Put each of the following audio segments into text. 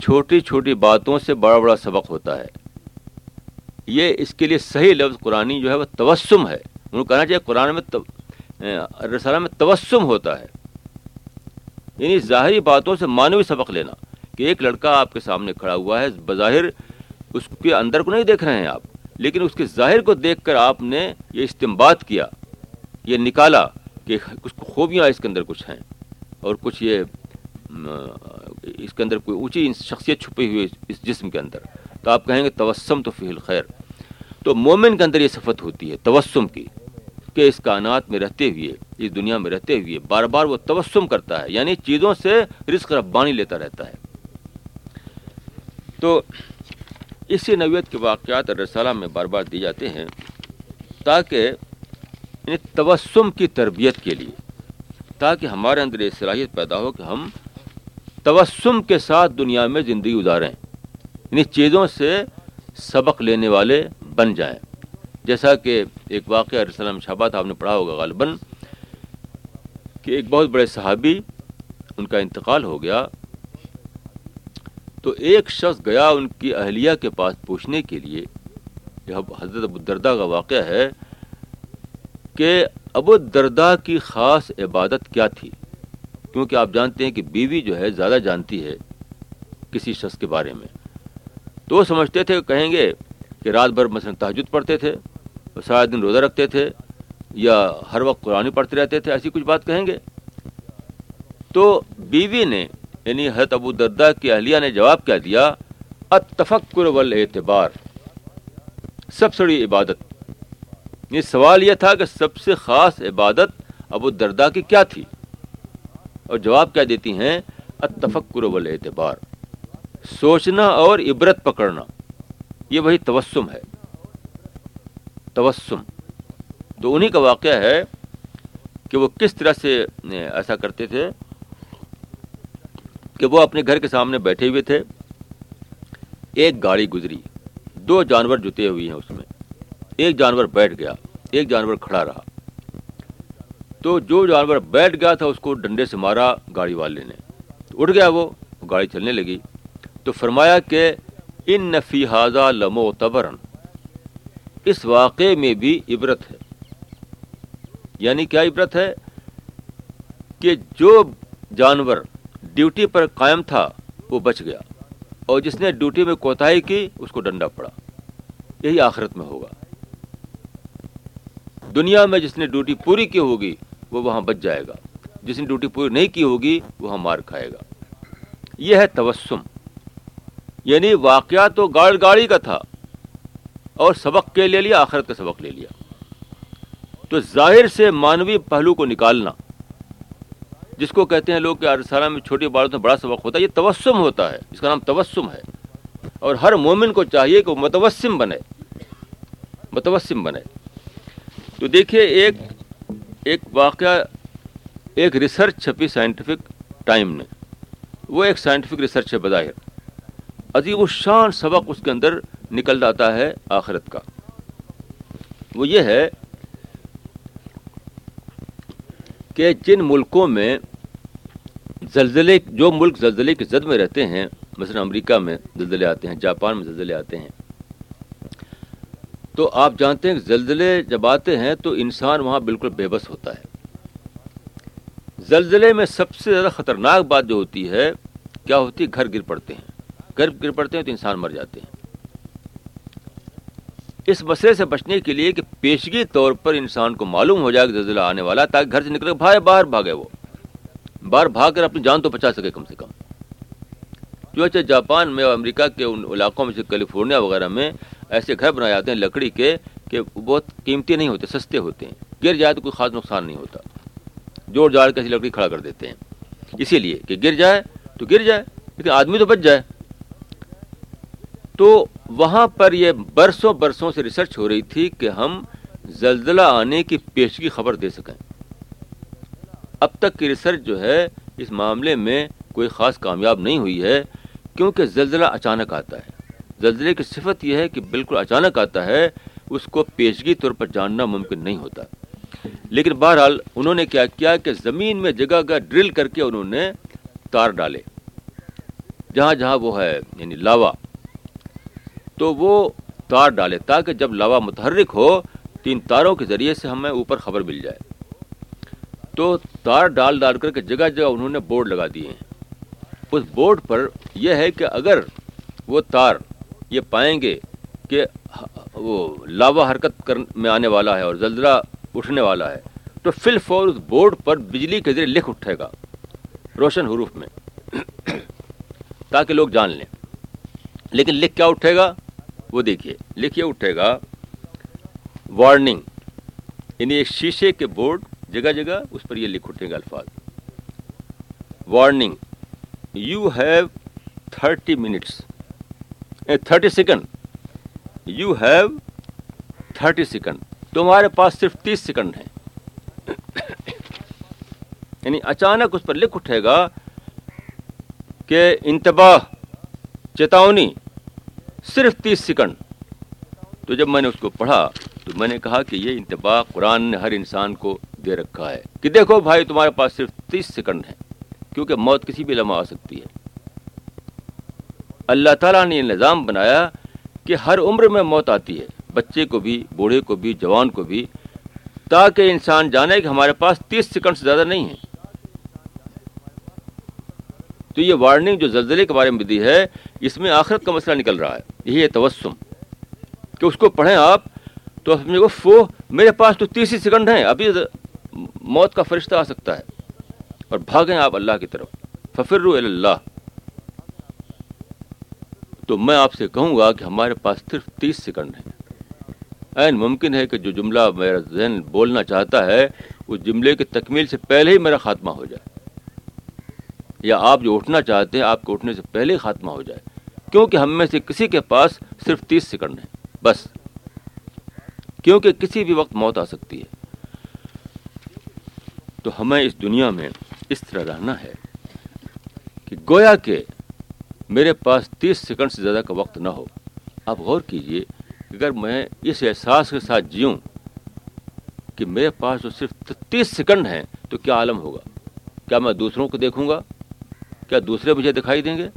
چھوٹی چھوٹی باتوں سے بڑا بڑا سبق ہوتا ہے۔ یہ اس کے لیے صحیح لفظ قرآن جو ہے وہ توسم ہے۔ انہوں کہنا چاہیے قرآن میں رسالہ میں توسم ہوتا ہے۔ یعنی ظاہری باتوں سے مانوی سبق لینا۔ کہ ایک لڑکا آپ کے سامنے کھڑا ہوا ہے، بظاہر اس کے اندر کو نہیں دیکھ رہے ہیں آپ، لیکن اس کے ظاہر کو دیکھ کر آپ نے یہ استعمال کیا، یہ نکالا کہ کچھ خوبیاں اس کے اندر کچھ ہیں اور کچھ یہ اس کے اندر کوئی اونچی شخصیت چھپی ہوئی اس جسم کے اندر۔ تو آپ کہیں گے توسم تو فی الخیر۔ تو مومن کے اندر یہ صفت ہوتی ہے توسم کی، کہ اس کائنات میں رہتے ہوئے، اس دنیا میں رہتے ہوئے بار بار وہ تبسم کرتا ہے یعنی چیزوں سے رزق ربانی لیتا رہتا ہے۔ تو اسی نوعیت کے واقعات رسالہ میں بار بار دی جاتے ہیں، تاکہ یعنی تبسم کی تربیت کے لیے، تاکہ ہمارے اندر یہ صلاحیت پیدا ہو کہ ہم تبسم کے ساتھ دنیا میں زندگی گزاریں۔ یعنی چیزوں سے سبق لینے والے بن جائیں۔ جیسا کہ ایک واقعہ رسلم شہبات آپ نے پڑھا ہوگا غالباً کہ ایک بہت بڑے صحابی ان کا انتقال ہو گیا۔ تو ایک شخص گیا ان کی اہلیہ کے پاس پوچھنے کے لیے۔ یہ حضرت ابو دردا کا واقعہ ہے کہ ابو دردا کی خاص عبادت کیا تھی؟ کیونکہ آپ جانتے ہیں کہ بیوی جو ہے زیادہ جانتی ہے کسی شخص کے بارے میں۔ تو وہ سمجھتے تھے، کہیں گے کہ رات بھر مثلاً تحجد پڑھتے تھے سارا دن روزہ رکھتے تھے یا ہر وقت قرآن پڑھتے رہتے تھے، ایسی کچھ بات کہیں گے؟ تو بیوی نے یعنی حضرت ابو دردا کی اہلیہ نے جواب کیا دیا اتفکر اعتبار سب سے بڑی عبادت۔ یہ سوال یہ تھا کہ سب سے خاص عبادت ابو دردا کی کیا تھی؟ اور جواب کیا دیتی ہیں؟ اتفکر اعتبار سوچنا اور عبرت پکڑنا، یہ وہی توسم ہے۔ توسم۔ تو انہی کا واقعہ ہے کہ وہ کس طرح سے ایسا کرتے تھے کہ وہ اپنے گھر کے سامنے بیٹھے ہوئے تھے۔ ایک گاڑی گزری۔ دو جانور جتے ہوئی ہیں اس میں۔ ایک جانور بیٹھ گیا، ایک جانور کھڑا رہا۔ تو جو جانور بیٹھ گیا تھا اس کو ڈنڈے سے مارا گاڑی والے نے۔ اٹھ گیا وہ، گاڑی چلنے لگی۔ تو فرمایا کہ ان نفی حاضہ لمو تبرن اس واقعے میں بھی عبرت ہے۔ یعنی کیا عبرت ہے؟ کہ جو جانور ڈیوٹی پر قائم تھا، وہ بچ گیا۔ اور جس نے ڈیوٹی میں کوتاہی کی، اس کو ڈنڈا پڑا۔ یہی آخرت میں ہوگا۔ دنیا میں جس نے ڈیوٹی پوری کی ہوگی وہ وہاں بچ جائے گا۔ جس نے ڈیوٹی پوری نہیں کی ہوگی، وہاں مار کھائے گا۔ یہ ہے تبسم یعنی واقعہ تو گاڑ گاڑی کا تھا اور سبق کے لے لیا، آخرت کا سبق لے لیا۔ تو ظاہر سے مانوی پہلو کو نکالنا، جس کو کہتے ہیں لوگ کہ ارسالہ میں چھوٹی باروں سے بڑا سبق ہوتا ہے، یہ توسم ہوتا ہے۔ اس کا نام تبسم ہے۔ اور ہر مومن کو چاہیے کہ وہ متوسم بنے۔ متوسم بنے۔ تو دیکھیے، ایک ایک واقعہ، ایک ریسرچ چھپی سائنٹیفک ٹائم نے۔ وہ ایک سائنٹیفک ریسرچ ہے بظاہر۔ عظیم الشان سبق اس کے اندر نکل جاتا ہے آخرت کا۔ وہ یہ ہے کہ جن ملکوں میں زلزلے، جو ملک زلزلے کی زد میں رہتے ہیں، مثلا امریکہ میں زلزلے آتے ہیں، جاپان میں زلزلے آتے ہیں تو آپ جانتے ہیں کہ زلزلے جب آتے ہیں تو انسان وہاں بالکل بے بس ہوتا ہے۔ زلزلے میں سب سے زیادہ خطرناک بات جو ہوتی ہے، کیا ہوتی ہے؟ گھر گر پڑتے ہیں۔ گرب گر پڑتے ہیں تو انسان مر جاتے ہیں۔ اس مسئلے سے بچنے کے لیے کہ پیشگی طور پر انسان کو معلوم ہو جائے کہ زلزلہ آنے والا تاکہ گھر سے نکل بھائی باہر بھاگے وہ۔ باہر بھاگ کر اپنی جان تو بچا سکے کم سے کم۔ جو اچھا جاپان میں اور امریکہ کے ان علاقوں میں جیسے کیلیفورنیا وغیرہ میں ایسے گھر بنائے جاتے ہیں لکڑی کے کہ بہت قیمتی نہیں ہوتے، سستے ہوتے ہیں۔ گر جائے تو کوئی خاص نقصان نہیں ہوتا۔ جوڑ جاڑ کے ایسی لکڑی کھڑا کر دیتے ہیں۔ اسی لیے کہ گر جائے تو گر جائے، لیکن آدمی تو بچ جائے۔ تو وہاں پر یہ برسوں برسوں سے ریسرچ ہو رہی تھی کہ ہم زلزلہ آنے کی پیشگی خبر دے سکیں۔ اب تک کی ریسرچ جو ہے، اس معاملے میں کوئی خاص کامیاب نہیں ہوئی ہے، کیونکہ زلزلہ اچانک آتا ہے۔ زلزلے کی صفت یہ ہے کہ بالکل اچانک آتا ہے، اس کو پیشگی طور پر جاننا ممکن نہیں ہوتا۔ لیکن بہرحال انہوں نے کیا کیا کہ زمین میں جگہ کا ڈرل کر کے انہوں نے تار ڈالے۔ جہاں جہاں وہ ہے یعنی لاوا۔ تو وہ تار ڈالے تاکہ جب لاوا متحرک ہو، تین تاروں کے ذریعے سے ہمیں اوپر خبر مل جائے۔ تو تار ڈال ڈال کر کے جگہ جگہ انہوں نے بورڈ لگا دیے۔ ہیں اس بورڈ پر یہ ہے کہ اگر وہ تار یہ پائیں گے کہ وہ لاوا حرکت کر میں آنے والا ہے اور زلزلہ اٹھنے والا ہے، تو فل فور اس بورڈ پر بجلی کے ذریعے لکھ اٹھے گا روشن حروف میں۔ تاکہ لوگ جان لیں۔ لیکن لکھ کیا اٹھے گا؟ وہ دیکھیے لکھیے اٹھے گا، وارننگ یعنی ایک شیشے کے بورڈ جگہ جگہ اس پر یہ لکھ اٹھے گا الفاظ۔ Warning, you have thirty minutes. Thirty second. You have thirty second. تمہارے پاس صرف تیس سیکنڈ ہیں۔ یعنی اچانک اس پر لکھ اٹھے گا کہ انتباہ، چیتاونی، صرف تیس سیکنڈ۔ تو جب میں نے اس کو پڑھا، تو میں نے کہا کہ یہ انتباہ قرآن نے ہر انسان کو دے رکھا ہے۔ کہ دیکھو بھائی، تمہارے پاس صرف تیس سیکنڈ ہیں، کیونکہ موت کسی بھی لمحہ آ سکتی ہے۔ اللہ تعالیٰ نے یہ نظام بنایا کہ ہر عمر میں موت آتی ہے، بچے کو بھی، بوڑھے کو بھی، جوان کو بھی، تاکہ انسان جانے کہ ہمارے پاس تیس سیکنڈ سے زیادہ نہیں ہے۔ تو یہ وارننگ جو زلزلے کے بارے میں دی ہے، اس میں آخرت کا مسئلہ نکل رہا ہے۔ یہی ہے توسم۔ کہ اس کو پڑھیں آپ، تو فو میرے پاس تو تیس ہی سیکنڈ ہیں، ابھی موت کا فرشتہ آ سکتا ہے۔ اور بھاگیں آپ اللہ کی طرف۔ ففر اللہ تو میں آپ سے کہوں گا کہ ہمارے پاس صرف تیس سیکنڈ ہیں۔ این ممکن ہے کہ جو جملہ میرا ذہن بولنا چاہتا ہے، اس جملے کی تکمیل سے پہلے ہی میرا خاتمہ ہو جائے۔ یا آپ جو اٹھنا چاہتے ہیں، آپ کے اٹھنے سے پہلے ہی خاتمہ ہو جائے۔ کیونکہ ہم میں سے کسی کے پاس صرف تیس سیکنڈ ہیں۔ بس۔ کیونکہ کسی بھی وقت موت آ سکتی ہے۔ تو ہمیں اس دنیا میں اس طرح رہنا ہے کہ گویا کہ میرے پاس تیس سیکنڈ سے زیادہ کا وقت نہ ہو۔ آپ غور کیجیے اگر میں اس احساس کے ساتھ جیوں کہ میرے پاس جو صرف تیس سیکنڈ ہیں، تو کیا عالم ہوگا؟ کیا میں دوسروں کو دیکھوں گا؟ کیا دوسرے مجھے دکھائی دیں گے؟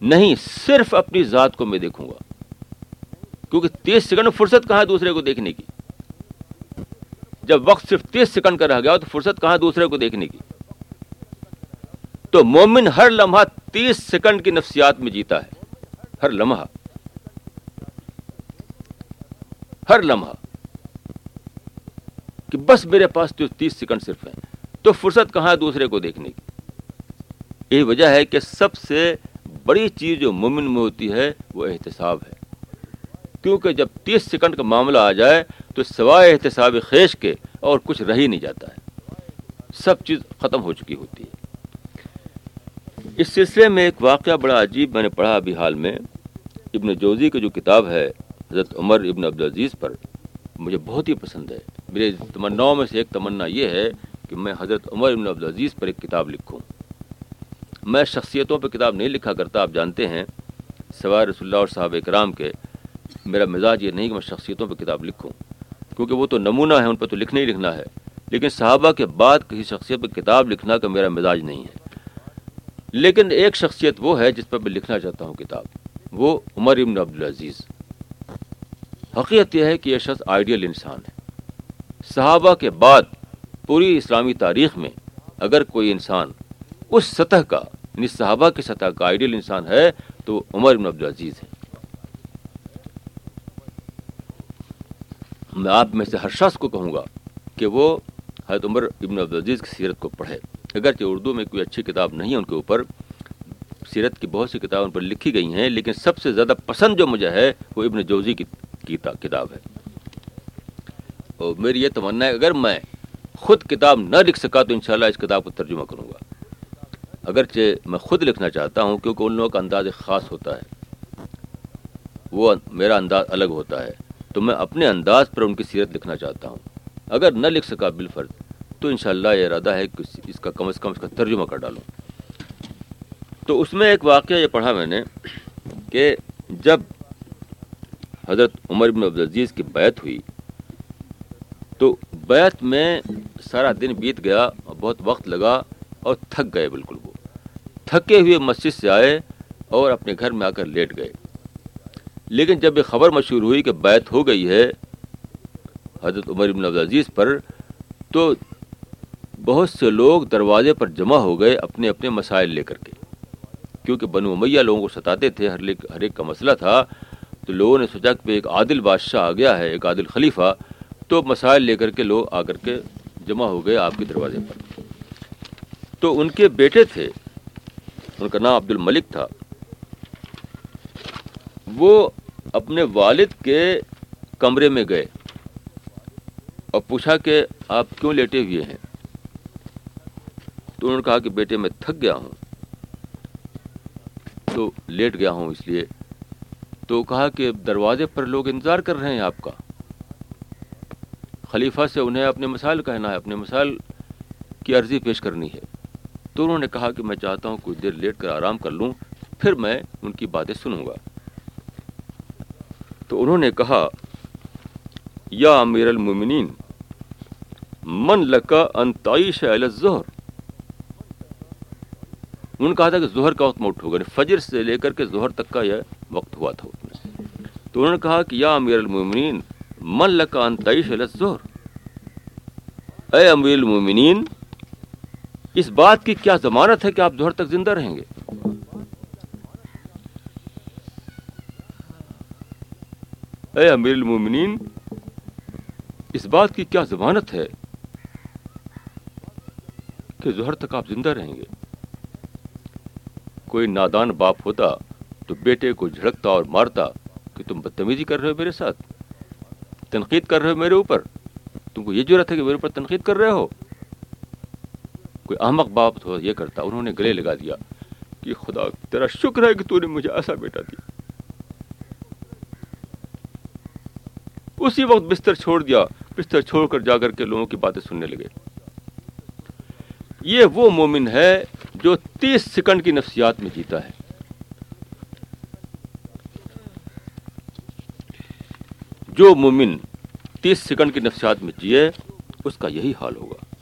نہیں، صرف اپنی ذات کو میں دیکھوں گا۔ کیونکہ تیس سیکنڈ فرصت کہاں ہے دوسرے کو دیکھنے کی؟ جب وقت صرف تیس سیکنڈ کا رہ گیا تو فرصت کہاں دوسرے کو دیکھنے کی؟ تو مومن ہر لمحہ تیس سیکنڈ کی نفسیات میں جیتا ہے۔ ہر لمحہ۔ ہر لمحہ۔ کہ بس میرے پاس جو تیس سیکنڈ صرف ہیں۔ تو فرصت کہاں ہے دوسرے کو دیکھنے کی؟ یہی وجہ ہے کہ سب سے بڑی چیز جو مومن میں ہوتی ہے وہ احتساب ہے۔ کیونکہ جب تیس سیکنڈ کا معاملہ آ جائے تو سوائے احتساب خیش کے اور کچھ رہ ہی نہیں جاتا ہے۔ سب چیز ختم ہو چکی ہوتی ہے۔ اس سلسلے میں ایک واقعہ بڑا عجیب میں نے پڑھا ابھی حال میں۔ ابن جوزی کی جو کتاب ہے، حضرت عمر ابن عبدالعزیز پر، مجھے بہت ہی پسند ہے۔ میرے تمناؤں میں سے ایک تمنا یہ ہے کہ میں حضرت عمر ابن عبدالعزیز پر ایک کتاب لکھوں۔ میں شخصیتوں پہ کتاب نہیں لکھا کرتا، آپ جانتے ہیں۔ سوائے رسول اللہ اور صحابہ کرام کے، میرا مزاج یہ نہیں کہ میں شخصیتوں پہ کتاب لکھوں۔ کیونکہ وہ تو نمونہ ہے ان پہ تو لکھنا ہی لکھنا ہے۔ لیکن صحابہ کے بعد کسی شخصیت پہ کتاب لکھنا کا میرا مزاج نہیں ہے۔ لیکن ایک شخصیت وہ ہے جس پر میں لکھنا چاہتا ہوں کتاب، وہ عمر ابن عبدالعزیز۔ حقیقت یہ ہے کہ یہ شخص آئیڈیل انسان ہے۔ صحابہ کے بعد پوری اسلامی تاریخ میں اگر کوئی انسان اس سطح کا یعنی صحابہ کی سطح کا آئیڈیل انسان ہے، تو عمر ابن عبدالعزیز ہے۔ میں آپ میں سے ہر شخص کو کہوں گا کہ وہ حضرت عمر ابن عبدالعزیز کی سیرت کو پڑھے۔ اگرچہ اردو میں کوئی اچھی کتاب نہیں ہے ان کے اوپر، سیرت کی بہت سی کتابیں ان پر لکھی گئی ہیں، لیکن سب سے زیادہ پسند جو مجھے ہے وہ ابن جوزی کی کتاب ہے۔ اور میری یہ تمنا ہے، اگر میں خود کتاب نہ لکھ سکا تو انشاءاللہ اس کتاب کو ترجمہ کروں گا۔ اگرچہ میں خود لکھنا چاہتا ہوں، کیونکہ ان لوگوں کا انداز خاص ہوتا ہے۔ وہ میرا انداز الگ ہوتا ہے، تو میں اپنے انداز پر ان کی سیرت لکھنا چاہتا ہوں۔ اگر نہ لکھ سکا بالفرض تو انشاءاللہ یہ ارادہ ہے کہ اس کا کم از کم اس کا ترجمہ کر ڈالوں۔ تو اس میں ایک واقعہ یہ پڑھا میں نے کہ جب حضرت عمر بن عبدالعزیز کی بیعت ہوئی، تو بیعت میں سارا دن بیت گیا اور بہت وقت لگا اور تھک گئے بالکل وہ۔ تھکے ہوئے مسجد سے آئے اور اپنے گھر میں آ کر لیٹ گئے۔ لیکن جب یہ خبر مشہور ہوئی کہ بیت ہو گئی ہے حضرت عمر ابن عبدالعزیز پر، تو بہت سے لوگ دروازے پر جمع ہو گئے اپنے اپنے مسائل لے کر کے۔ کیونکہ بنو امیہ لوگوں کو ستاتے تھے، ہر ہر ایک کا مسئلہ تھا۔ تو لوگوں نے سوچا کہ ایک عادل بادشاہ آ گیا ہے، ایک عادل خلیفہ۔ تو مسائل لے کر کے لوگ آ کر کے جمع ہو گئے آپ کے دروازے پر۔ تو ان کے بیٹے تھے، ان کا نام عبد الملک تھا۔ وہ اپنے والد کے کمرے میں گئے اور پوچھا کہ آپ کیوں لیٹے ہوئے ہیں؟ تو انہوں نے کہا کہ بیٹے میں تھک گیا ہوں۔ تو لیٹ گیا ہوں اس لیے۔ تو کہا کہ دروازے پر لوگ انتظار کر رہے ہیں آپ کا۔ خلیفہ سے انہیں اپنے مسائل کہنا ہے، اپنے مسائل کی عرضی پیش کرنی ہے۔ تو انہوں نے کہا کہ میں چاہتا ہوں کچھ دیر لیٹ کر آرام کر لوں، پھر میں ان کی باتیں سنوں گا۔ تو انہوں نے کہا، یا امیر المومنین، من لکا انتعیش الظہر انہوں نے کہا تھا کہ ظہر کا وقت میں اٹھو گا یعنی فجر سے لے کر کے ظہر تک کا یہ وقت ہوا تھا اس میں۔ تو انہوں نے کہا کہ یا امیر المومنین، من لکا انتعیش الظہر؟ اے امیر المومنین، اس بات کی کیا ضمانت ہے کہ آپ ظہر تک زندہ رہیں گے؟ اے امیر المومنین، اس بات کی کیا ضمانت ہے کہ ظہر تک آپ زندہ رہیں گے؟ کوئی نادان باپ ہوتا تو بیٹے کو جھڑکتا اور مارتا کہ تم بدتمیزی کر رہے ہو میرے ساتھ۔ تنقید کر رہے ہو میرے اوپر۔ تم کو یہ ضرورت ہے کہ میرے اوپر تنقید کر رہے ہو۔ کوئی احمق باپ تو یہ کرتا، انہوں نے گلے لگا دیا کہ خدا تیرا شکر ہے کہ تو نے مجھے ایسا بیٹا دیا۔ اسی وقت بستر چھوڑ دیا، بستر چھوڑ کر جا کر کے لوگوں کی باتیں سننے لگے۔ یہ وہ مومن ہے تیس سیکنڈ کی نفسیات میں جیتا ہے۔ جو مومن تیس سیکنڈ کی نفسیات میں جیے، اس کا یہی حال ہوگا۔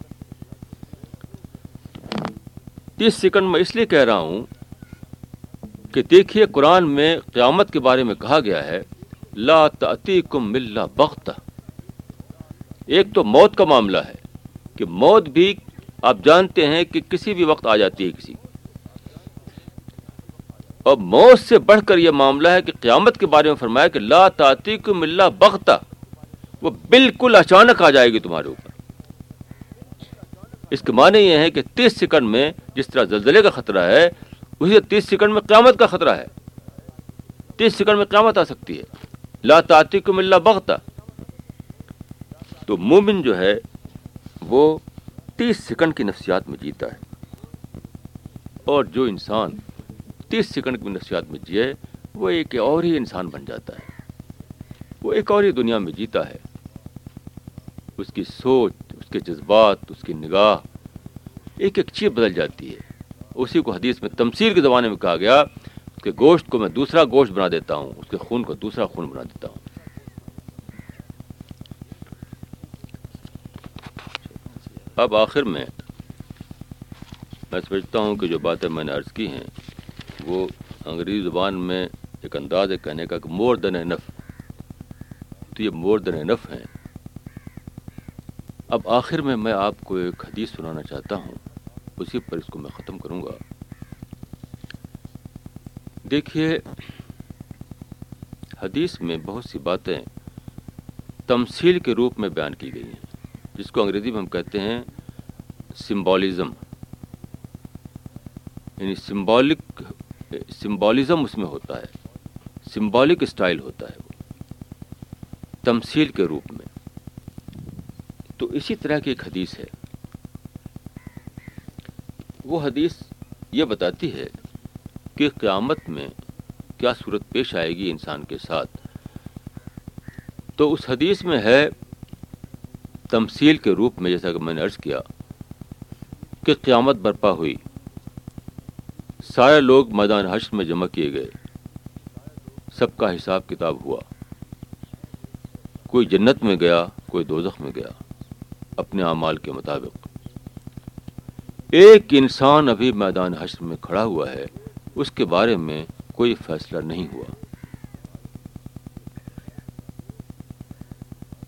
تیس سیکنڈ میں اس لیے کہہ رہا ہوں کہ دیکھیے، قرآن میں قیامت کے بارے میں کہا گیا ہے، لا تأتیکم ملا بخت ایک تو موت کا معاملہ ہے کہ موت بھی آپ جانتے ہیں کہ کسی بھی وقت آ جاتی ہے کسی اور موت سے بڑھ کر یہ معاملہ ہے کہ قیامت کے بارے میں فرمایا کہ لا تأتیکم ملا بخت وہ بالکل اچانک آ جائے گی تمہارے اوپر۔ اس کے معنی یہ ہے کہ تیس سیکنڈ میں جس طرح زلزلے کا خطرہ ہے، اسی تیس سیکنڈ میں قیامت کا خطرہ ہے۔ تیس سیکنڈ میں قیامت آ سکتی ہے۔ لا تعتی کو ملا بغتا۔ تو مومن جو ہے، وہ تیس سیکنڈ کی نفسیات میں جیتا ہے۔ اور جو انسان تیس سیکنڈ کی نفسیات میں جیے وہ ایک اور ہی انسان بن جاتا ہے۔ وہ ایک اور ہی دنیا میں جیتا ہے۔ اس کی سوچ، اس کے جذبات، اس کی نگاہ ایک ایک چیز بدل جاتی ہے۔ اسی کو حدیث میں تمثیل کے زمانے میں کہا گیا کہ گوشت کو میں دوسرا گوشت بنا دیتا ہوں، اس کے خون کو دوسرا خون بنا دیتا ہوں۔ اب آخر میں میں سمجھتا ہوں کہ جو باتیں میں نے عرض کی ہیں وہ انگریزی زبان میں ایک انداز ہے کہنے کا کہ مور دن نف۔ تو یہ مور دن نف ہیں۔ اب آخر میں میں آپ کو ایک حدیث سنانا چاہتا ہوں۔ اسی پر اس کو میں ختم کروں گا۔ دیکھیے، حدیث میں بہت سی باتیں تمثیل کے روپ میں بیان کی گئی ہیں، جس کو انگریزی میں ہم کہتے ہیں سمبولزم یعنی سمبولک سمبولزم اس میں ہوتا ہے، سمبولک اسٹائل ہوتا ہے وہ، تمثیل کے روپ میں۔ تو اسی طرح کی ایک حدیث ہے۔ وہ حدیث یہ بتاتی ہے کہ قیامت میں کیا صورت پیش آئے گی انسان کے ساتھ۔ تو اس حدیث میں ہے تمثیل کے روپ میں، جیسا کہ میں نے عرض کیا، کہ قیامت برپا ہوئی۔ سارے لوگ میدان حشر میں جمع کیے گئے۔ سب کا حساب کتاب ہوا۔ کوئی جنت میں گیا، کوئی دوزخ میں گیا، اپنے اعمال کے مطابق۔ ایک انسان ابھی میدان حشر میں کھڑا ہوا ہے، اس کے بارے میں کوئی فیصلہ نہیں ہوا۔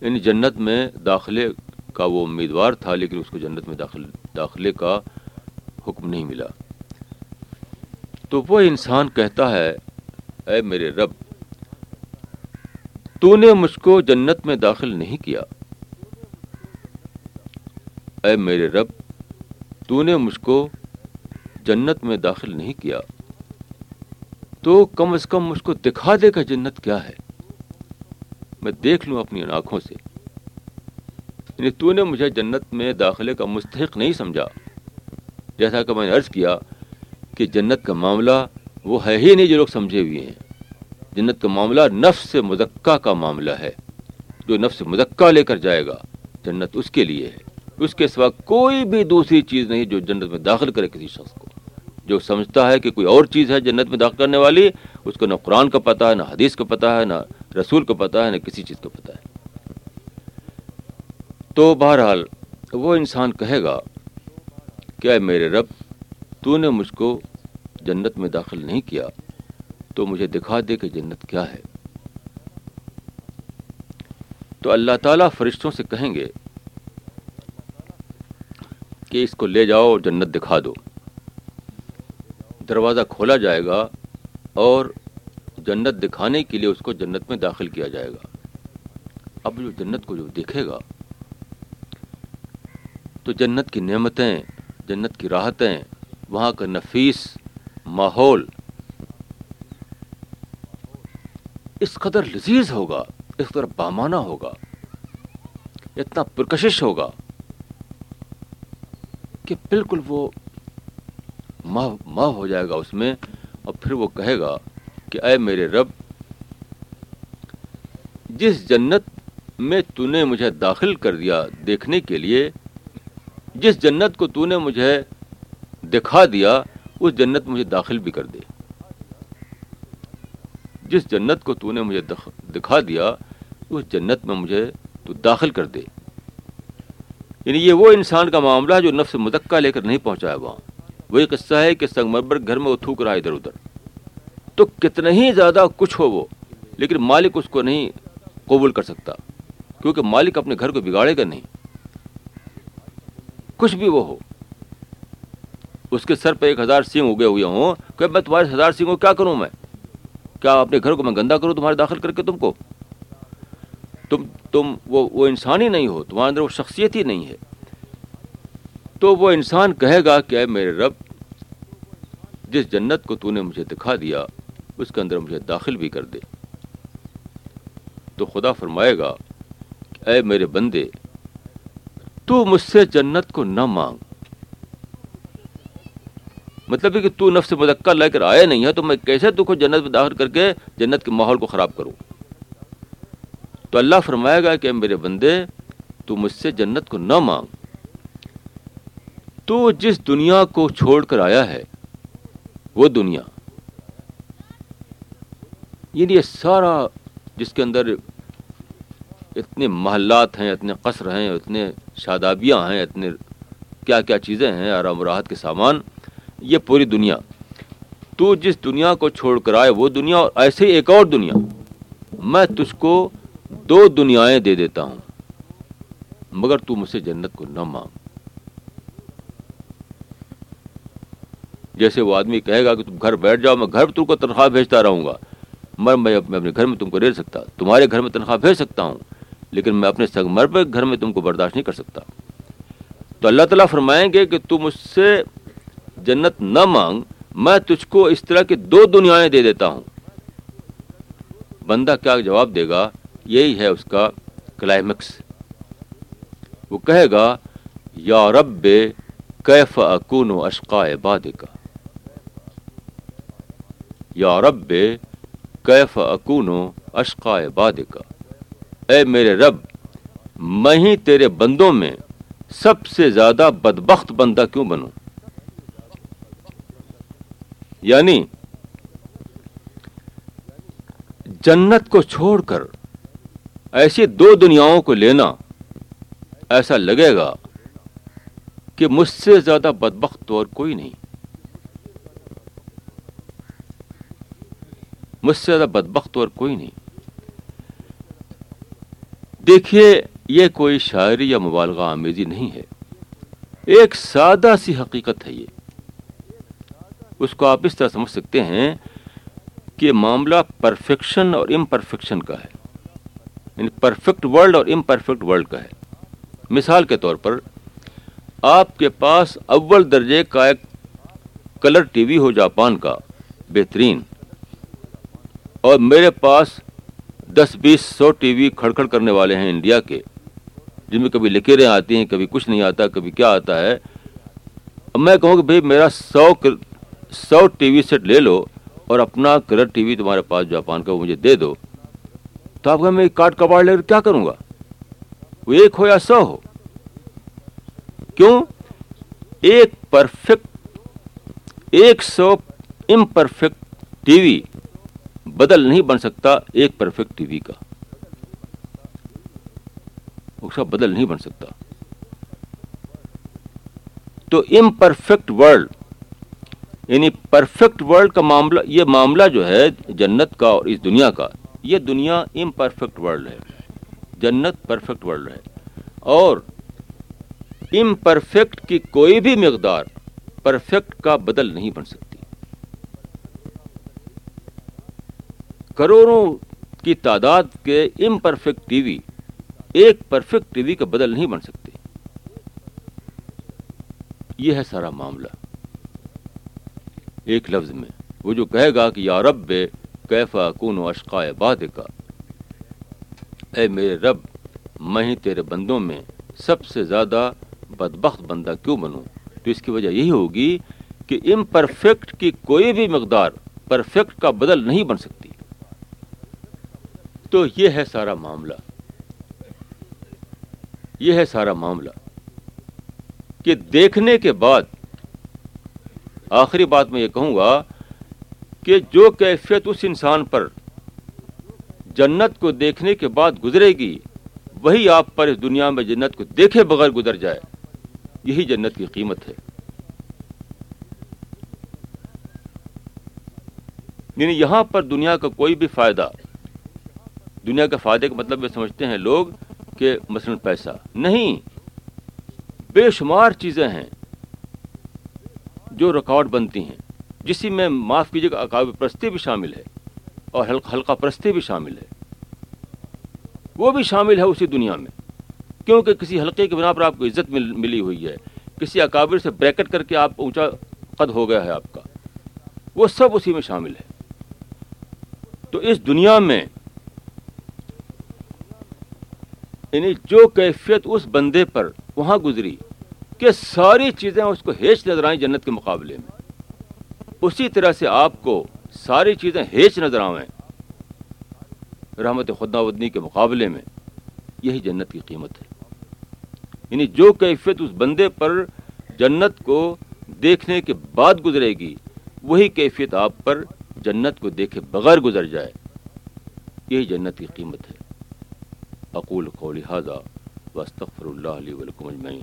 یعنی جنت میں داخلے کا وہ امیدوار تھا، لیکن اس کو جنت میں داخل، داخلے کا حکم نہیں ملا۔ تو وہ انسان کہتا ہے، اے میرے رب، تو نے مجھ کو جنت میں داخل نہیں کیا۔ اے میرے رب، تو نے مجھ کو جنت میں داخل نہیں کیا۔ تو کم از کم مجھ کو دکھا دے گا جنت کیا ہے۔ میں دیکھ لوں اپنی آنکھوں سے۔ یعنی تو نے مجھے جنت میں داخلے کا مستحق نہیں سمجھا، جیسا کہ میں نے عرض کیا کہ جنت کا معاملہ وہ ہے ہی نہیں جو لوگ سمجھے ہوئے ہیں۔ جنت کا معاملہ نفس سے مذکہ کا معاملہ ہے۔ جو نفس مذکہ لے کر جائے گا، جنت اس کے لیے ہے۔ اس کے سوا کوئی بھی دوسری چیز نہیں جو جنت میں داخل کرے کسی شخص کو۔ جو سمجھتا ہے کہ کوئی اور چیز ہے جنت میں داخل کرنے والی، اس کو نہ قرآن کا پتہ ہے، نہ حدیث کا پتہ ہے، نہ رسول کو پتہ ہے، نہ کسی چیز کا پتہ ہے۔ تو بہرحال وہ انسان کہے گا کہ میرے رب، تو نے مجھ کو جنت میں داخل نہیں کیا تو مجھے دکھا دے کہ جنت کیا ہے۔ تو اللہ تعالیٰ فرشتوں سے کہیں گے کہ اس کو لے جاؤ اور جنت دکھا دو۔ دروازہ کھولا جائے گا اور جنت دکھانے کے لیے اس کو جنت میں داخل کیا جائے گا۔ اب جو جنت کو جو دیکھے گا، تو جنت کی نعمتیں، جنت کی راحتیں، وہاں کا نفیس ماحول۔ اس قدر لذیذ ہوگا، اس قدر بامانہ ہوگا، اتنا پرکشش ہوگا کہ بالکل وہ ماہ ماہ ہو جائے گا اس میں اور پھر وہ کہے گا کہ اے میرے رب، جس جنت میں تو نے مجھے داخل کر دیا دیکھنے کے لیے، جس جنت کو تو نے مجھے دکھا دیا اس جنت مجھے داخل بھی کر دے۔ جس جنت کو تو نے مجھے دکھا دیا، اس جنت میں مجھے تو داخل کر دے۔ یعنی یہ وہ انسان کا معاملہ ہے جو نفس مدکہ لے کر نہیں پہنچایا وہاں۔ وہی قصہ ہے کہ سنگ مربر گھر میں وہ تھوک رہا ادھر ادھر۔ تو کتنا ہی زیادہ کچھ ہو وہ، لیکن مالک اس کو نہیں قبول کر سکتا، کیونکہ مالک اپنے گھر کو بگاڑے گا نہیں۔ کچھ بھی وہ ہو۔ اس کے سر پہ ایک ہزار سینگ اگے ہوئے ہوں، کہ میں تمہارے ہزار سینگ کو کیا کروں میں؟ کیا اپنے گھر کو میں گندا کروں، تمہارے داخل کر کے تم کو؟ تم تم وہ وہ انسان ہی نہیں ہو، تمہارے اندر وہ شخصیت ہی نہیں ہے۔ تو وہ انسان کہے گا کہ اے میرے رب، جس جنت کو تو نے مجھے دکھا دیا، اس کے اندر مجھے داخل بھی کر دے۔ تو خدا فرمائے گا اے میرے بندے، تو مجھ سے جنت کو نہ مانگ۔ مطلب کہ تو نفس مدکہ لے کر آیا نہیں ہے تو میں کیسے تو کو جنت میں داخل کر کے جنت کے ماحول کو خراب کروں؟ تو اللہ فرمائے گا کہ میرے بندے، تو مجھ سے جنت کو نہ مانگ۔ تو جس دنیا کو چھوڑ کر آیا ہے، وہ دنیا۔ یعنی یہ سارا جس کے اندر اتنے محلات ہیں، اتنے قصر ہیں، اتنے شادابیاں ہیں، اتنے کیا کیا چیزیں ہیں، آرام و راحت کے سامان یہ پوری دنیا۔ تو جس دنیا کو چھوڑ کر آئے وہ دنیا اور ایسے ایک اور دنیا۔ میں تجھ کو دو دنیایں دے دیتا ہوں، مگر تو مجھ سے جنت کو نہ مانگ۔ جیسے وہ آدمی کہے گا کہ تم گھر بیٹھ جاؤ، میں گھر تم کو تنخواہ بھیجتا رہوں گا میں میں اپنے گھر میں تم کو رہ سکتا۔ تمہارے گھر میں تنخواہ بھیج سکتا ہوں، لیکن میں اپنے سنگ مر پہ گھر میں تم کو برداشت نہیں کر سکتا۔ تو اللہ تعالیٰ فرمائیں گے کہ تم اس سے جنت نہ مانگ، میں تجھ کو اس طرح کی دو دنیایں دے دیتا ہوں۔ بندہ کیا جواب دے گا؟ یہی ہے اس کا کلائمیکس وہ کہے گا، یا رب، کیف اکون و اشقا عباد کا یا رب، کیف اکون و اشقا عباد کا اے میرے رب، میں ہی تیرے بندوں میں سب سے زیادہ بدبخت بندہ کیوں بنوں؟ یعنی جنت کو چھوڑ کر ایسی دو دنیاؤں کو لینا ایسا لگے گا کہ مجھ سے زیادہ بدبخت اور کوئی نہیں۔ مجھ سے زیادہ بدبخت اور کوئی نہیں۔ دیکھیے، یہ کوئی شاعری یا مبالغہ آمیزی نہیں ہے۔ ایک سادہ سی حقیقت ہے یہ۔ اس کو آپ اس طرح سمجھ سکتے ہیں کہ معاملہ پرفیکشن اور امپرفیکشن کا ہے۔ یعنی پرفیکٹ ورلڈ اور امپرفیکٹ ورلڈ کا ہے۔ مثال کے طور پر آپ کے پاس اول درجے کا ایک کلر ٹی وی ہو جاپان کا، بہترین۔ اور میرے پاس دس بیس سو ٹی وی کھڑ کھڑ کرنے والے ہیں انڈیا کے، جن میں کبھی لکیریں آتی ہیں، کبھی کچھ نہیں آتا، کبھی کیا آتا ہے۔ میں کہوں کہ بھائی میرا سو سو ٹی وی سیٹ لے لو اور اپنا کلر ٹی وی تمہارے پاس جاپان کا مجھے دے دو۔ تو آپ میں کاٹ کباڑ لے کر کیا کروں گا؟ وہ ایک ہو یا سو ہو؟ کیوں؟ ایک پرفیکٹ ایک سو امپرفیکٹ ٹی وی بدل نہیں بن سکتا ایک پرفیکٹ ٹی وی کا۔ بدل نہیں بن سکتا۔ تو امپرفیکٹ ورلڈ یعنی پرفیکٹ ورلڈ کا معاملہ، یہ معاملہ جو ہے جنت کا اور اس دنیا کا، یہ دنیا امپرفیکٹ ورلڈ ہے۔ جنت پرفیکٹ ورلڈ ہے۔ اور امپرفیکٹ کی کوئی بھی مقدار پرفیکٹ کا بدل نہیں بن سکتی۔ کروڑوں کی تعداد کے امپرفیکٹ ٹی وی ایک پرفیکٹ ٹی وی کا بدل نہیں بن سکتے۔ یہ ہے سارا معاملہ۔ ایک لفظ میں، وہ جو کہے گا کہ یا رب بے کیفا کون و اشقا باد کا اے میرے رب، میں ہی تیرے بندوں میں سب سے زیادہ بدبخت بندہ کیوں بنوں؟ تو اس کی وجہ یہی ہوگی کہ امپرفیکٹ کی کوئی بھی مقدار پرفیکٹ کا بدل نہیں بن سکتی۔ تو یہ ہے سارا معاملہ۔ یہ ہے سارا معاملہ کہ دیکھنے کے بعد آخری بات میں یہ کہوں گا کہ جو کیفیت اس انسان پر جنت کو دیکھنے کے بعد گزرے گی، وہی آپ پر اس دنیا میں جنت کو دیکھے بغیر گزر جائے۔ یہی جنت کی قیمت ہے۔ یعنی یہاں پر دنیا کا کوئی بھی فائدہ، دنیا کے فائدے کا مطلب یہ سمجھتے ہیں لوگ کہ مثلا پیسہ۔ نہیں، بے شمار چیزیں ہیں۔ جو ریکارڈ بنتی ہیں جسی میں معاف کیجیے گا اکاب پرستی بھی شامل ہے اور حلقہ پرستی بھی شامل ہے۔ وہ بھی شامل ہے اسی دنیا میں، کیونکہ کسی حلقے کے بنا پر آپ کو عزت ملی ہوئی ہے۔ کسی اکابر سے بریکٹ کر کے آپ اونچا قد ہو گیا ہے آپ کا۔ وہ سب اسی میں شامل ہے۔ تو اس دنیا میں یعنی جو کیفیت اس بندے پر وہاں گزری کہ ساری چیزیں اس کو ہیچ نظر آئیں جنت کے مقابلے میں۔ اسی طرح سے آپ کو ساری چیزیں ہیچ نظر آئیں رحمت خدا ودنی کے مقابلے میں، یہی جنت کی قیمت ہے۔ یعنی جو کیفیت اس بندے پر جنت کو دیکھنے کے بعد گزرے گی، وہی کیفیت آپ پر جنت کو دیکھے بغیر گزر جائے۔ یہی جنت کی قیمت ہے۔ اقول قولی هذا واستغفر الله لي ولكم اجمعين